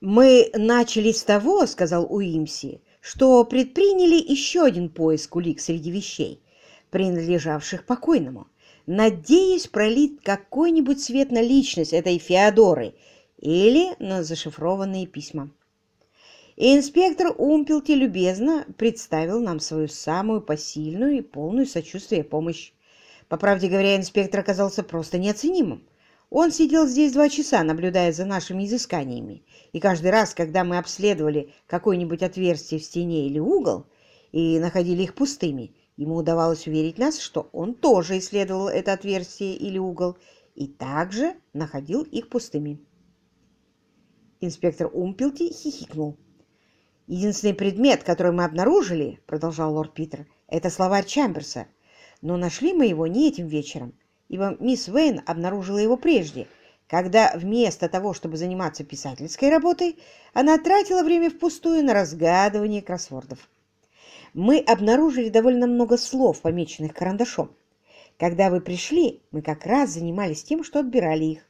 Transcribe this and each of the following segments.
«Мы начали с того, — сказал Уимси, — что предприняли еще один поиск улик среди вещей, принадлежавших покойному, надеясь пролить какой-нибудь свет на личность этой Феодоры или на зашифрованные письма. И инспектор Умпелти любезно представил нам свою самую посильную и полную сочувствие помощь. По правде говоря, инспектор оказался просто неоценимым. Он сидел здесь два часа, наблюдая за нашими изысканиями, и каждый раз, когда мы обследовали какое-нибудь отверстие в стене или угол и находили их пустыми, ему удавалось уверить нас, что он тоже исследовал это отверстие или угол и также находил их пустыми. Инспектор Умпелти хихикнул. «Единственный предмет, который мы обнаружили, — продолжал лорд Питер, — это словарь Чамберса. Но нашли мы его не этим вечером, ибо мисс Вейн обнаружила его прежде, когда вместо того, чтобы заниматься писательской работой, она тратила время впустую на разгадывание кроссвордов. Мы обнаружили довольно много слов, помеченных карандашом. Когда вы пришли, мы как раз занимались тем, что отбирали их.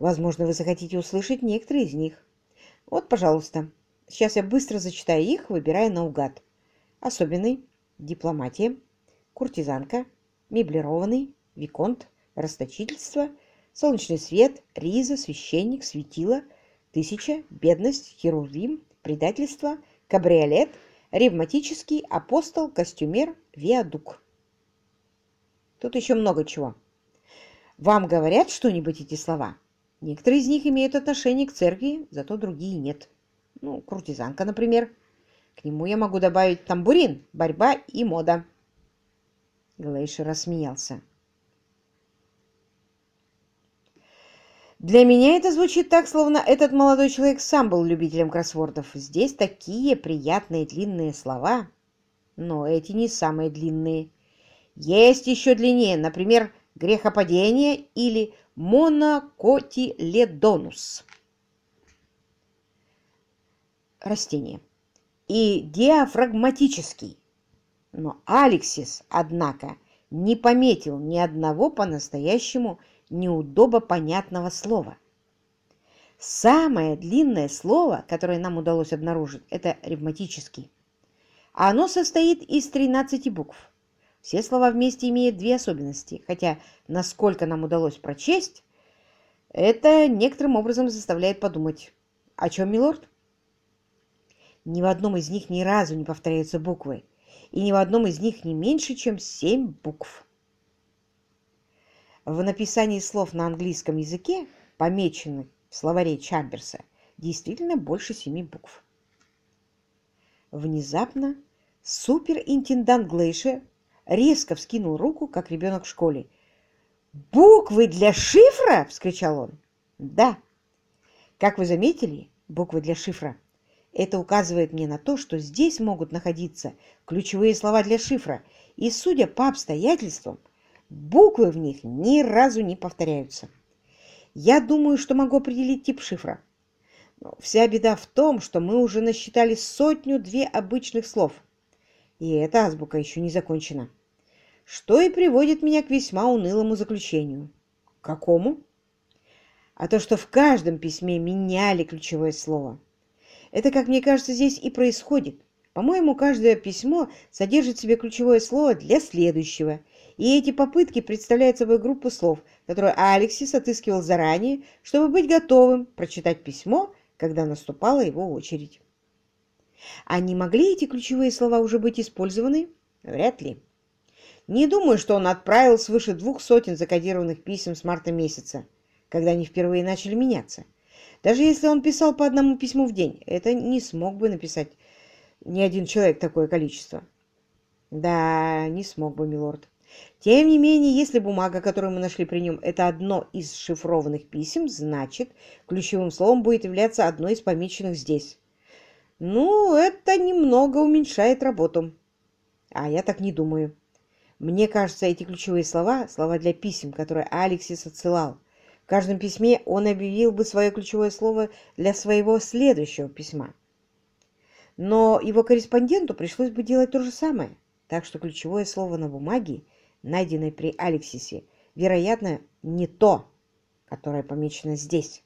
Возможно, вы захотите услышать некоторые из них. Вот, пожалуйста. Сейчас я быстро зачитаю их, выбирая наугад. Особенный, дипломатия, куртизанка, меблированный, виконт, расточительство, солнечный свет, риза, священник, светило, тысяча, бедность, херувим, предательство, кабриолет, ревматический, апостол, костюмер, виадук. Тут еще много чего. Вам говорят что-нибудь эти слова? Некоторые из них имеют отношение к церкви, зато другие нет. Ну, куртизанка, например. К нему я могу добавить тамбурин, борьба и мода. Глейшер рассмеялся. Для меня это звучит так, словно этот молодой человек сам был любителем кроссвордов. Здесь такие приятные длинные слова, но эти не самые длинные. Есть еще длиннее, например, грехопадение или монокотиледонус. Растение. И диафрагматический. Но Алексис, однако, не пометил ни одного по-настоящему неудобопонятного слова. Самое длинное слово, которое нам удалось обнаружить, это ревматический. Оно состоит из 13 букв. Все слова вместе имеют две особенности, хотя, насколько нам удалось прочесть, это некоторым образом заставляет подумать. О чем, милорд? Ни в одном из них ни разу не повторяются буквы, и ни в одном из них не меньше, чем семь букв. В написании слов на английском языке, помеченных в словаре Чамберса, действительно больше семи букв. Внезапно суперинтендант Глейшер резко вскинул руку, как ребенок в школе. «Буквы для шифра?» — вскричал он. «Да. Как вы заметили, буквы для шифра. Это указывает мне на то, что здесь могут находиться ключевые слова для шифра, и, судя по обстоятельствам, буквы в них ни разу не повторяются. Я думаю, что могу определить тип шифра. Но вся беда в том, что мы уже насчитали сотню-две обычных слов — и эта азбука еще не закончена. Что и приводит меня к весьма унылому заключению. Какому? А то, что в каждом письме меняли ключевое слово. Это, как мне кажется, здесь и происходит. По-моему, каждое письмо содержит в себе ключевое слово для следующего. И эти попытки представляют собой группу слов, которую Алексис отыскивал заранее, чтобы быть готовым прочитать письмо, когда наступала его очередь. А не могли эти ключевые слова уже быть использованы? Вряд ли. Не думаю, что он отправил свыше двух сотен закодированных писем с марта месяца, когда они впервые начали меняться. Даже если он писал по одному письму в день, это не смог бы написать ни один человек такое количество. Да, не смог бы, милорд. Тем не менее, если бумага, которую мы нашли при нем, это одно из шифрованных писем, значит, ключевым словом будет являться одно из помеченных здесь. Ну, это немного уменьшает работу. А я так не думаю. Мне кажется, эти ключевые слова – слова для писем, которые Алексис отсылал. В каждом письме он объявил бы свое ключевое слово для своего следующего письма. Но его корреспонденту пришлось бы делать то же самое. Так что ключевое слово на бумаге, найденной при Алексисе, вероятно, не то, которое помечено здесь.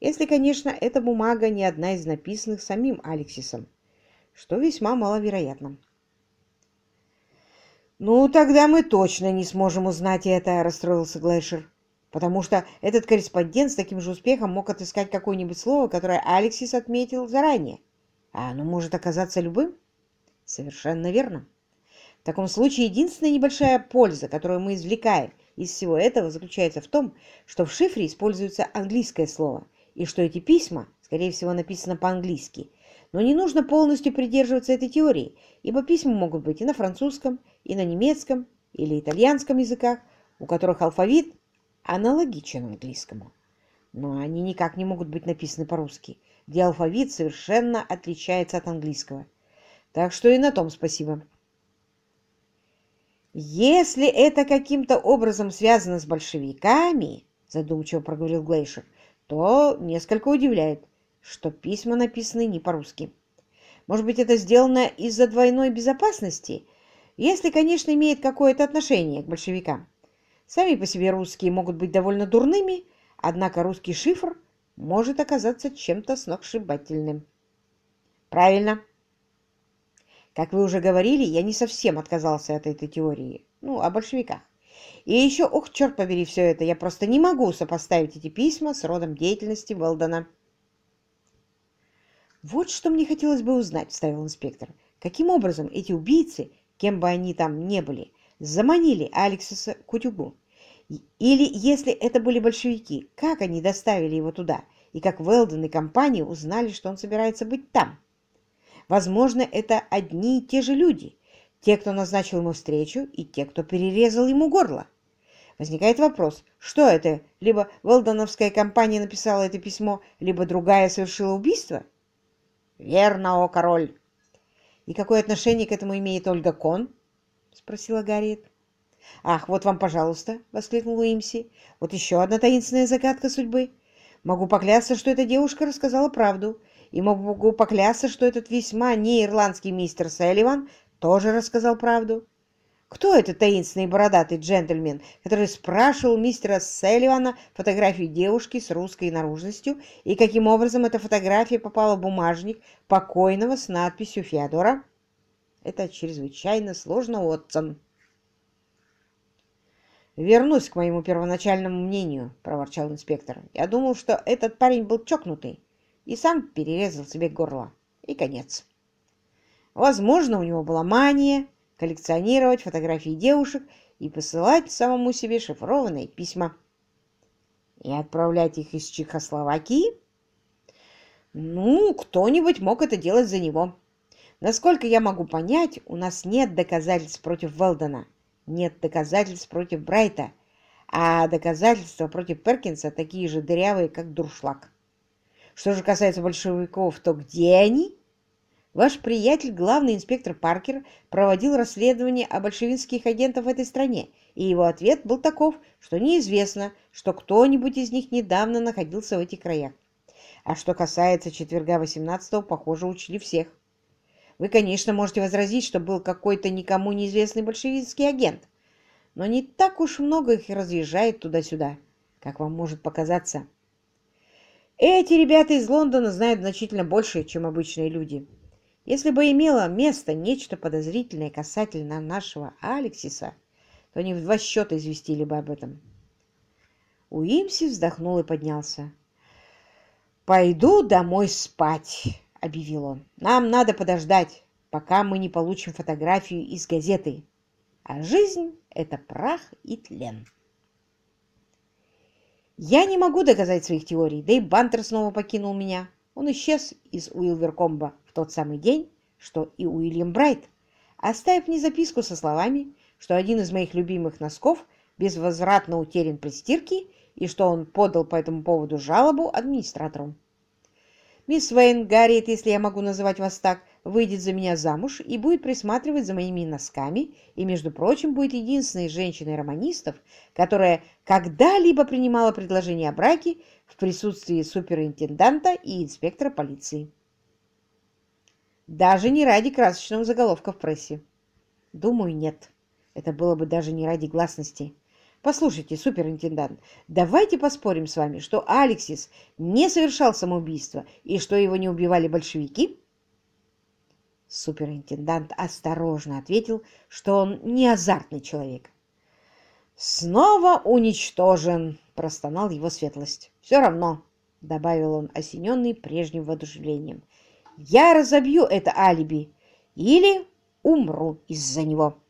Если, конечно, эта бумага не одна из написанных самим Алексисом, что весьма маловероятно. «Ну, тогда мы точно не сможем узнать это», — расстроился Глэшер, «потому что этот корреспондент с таким же успехом мог отыскать какое-нибудь слово, которое Алексис отметил заранее, а оно может оказаться любым». «Совершенно верно. В таком случае единственная небольшая польза, которую мы извлекаем из всего этого, заключается в том, что в шифре используется английское слово, и что эти письма, скорее всего, написаны по-английски. Но не нужно полностью придерживаться этой теории, ибо письма могут быть и на французском, и на немецком или итальянском языках, у которых алфавит аналогичен английскому. Но они никак не могут быть написаны по-русски, где алфавит совершенно отличается от английского. Так что и на том спасибо. «Если это каким-то образом связано с большевиками, — задумчиво проговорил Глейшер, — то несколько удивляет, что письма написаны не по-русски. Может быть, это сделано из-за двойной безопасности, если, конечно, имеет какое-то отношение к большевикам. Сами по себе русские могут быть довольно дурными, однако русский шифр может оказаться чем-то сногсшибательным. Правильно. Как вы уже говорили, я не совсем отказался от этой теории. Ну, о большевиках. И еще, ох, черт побери, все это, я просто не могу сопоставить эти письма с родом деятельности Велдона. «Вот что мне хотелось бы узнать», — вставил инспектор. «Каким образом эти убийцы кем бы они там не были, заманили Алексиса к утюгу. Или, если это были большевики, как они доставили его туда, и как Велден и компания узнали, что он собирается быть там? Возможно, это одни и те же люди, те, кто назначил ему встречу, и те, кто перерезал ему горло. Возникает вопрос, что это? Либо Велдоновская компания написала это письмо, либо другая совершила убийство? Верно, о король! «И какое отношение к этому имеет Ольга Кон?» — спросила Гарриет. «Ах, вот вам, пожалуйста!» — воскликнул Имси. «Вот еще одна таинственная загадка судьбы. Могу поклясться, что эта девушка рассказала правду, и могу поклясться, что этот весьма не ирландский мистер Селливан тоже рассказал правду. Кто этот таинственный бородатый джентльмен, который спрашивал мистера Селливана фотографию девушки с русской наружностью, и каким образом эта фотография попала в бумажник покойного с надписью «Феодора»? Это чрезвычайно сложно, Отсон. «Вернусь к моему первоначальному мнению», — проворчал инспектор. «Я думал, что этот парень был чокнутый и сам перерезал себе горло. И конец. Возможно, у него была мания, коллекционировать фотографии девушек и посылать самому себе шифрованные письма. И отправлять их из Чехословакии? Ну, кто-нибудь мог это делать за него. Насколько я могу понять, у нас нет доказательств против Велдона, нет доказательств против Брайта, а доказательства против Перкинса такие же дырявые, как дуршлаг. Что же касается большевиков, то где они? Ваш приятель, главный инспектор Паркер, проводил расследование о большевистских агентах в этой стране, и его ответ был таков, что неизвестно, что кто-нибудь из них недавно находился в этих краях. А что касается четверга 18-го, похоже, учли всех. Вы, конечно, можете возразить, что был какой-то никому неизвестный большевистский агент, но не так уж много их разъезжает туда-сюда, как вам может показаться. Эти ребята из Лондона знают значительно больше, чем обычные люди. Если бы имело место нечто подозрительное касательно нашего Алексиса, то они в два счета известили бы об этом. Уимси вздохнул и поднялся. «Пойду домой спать», — объявил он. «Нам надо подождать, пока мы не получим фотографию из газеты. А жизнь — это прах и тлен». Я не могу доказать своих теорий, да и Бантер снова покинул меня. Он исчез из Уилверкомба тот самый день, что и Уильям Брайт, оставив мне записку со словами, что один из моих любимых носков безвозвратно утерян при стирке и что он подал по этому поводу жалобу администратору. Мисс Вейн, Гарриет, если я могу называть вас так, выйдет за меня замуж и будет присматривать за моими носками, и, между прочим, будет единственной женщиной-романистов, которая когда-либо принимала предложение о браке в присутствии суперинтенданта и инспектора полиции. Даже не ради красочного заголовка в прессе. Думаю, нет. Это было бы даже не ради гласности. Послушайте, суперинтендант, давайте поспорим с вами, что Алексис не совершал самоубийство и что его не убивали большевики? Суперинтендант осторожно ответил, что он не азартный человек. «Снова уничтожен!» – простонал его светлость. «Все равно!» – добавил он, осененный прежним воодушевлением. «Я разобью это алиби или умру из-за него!»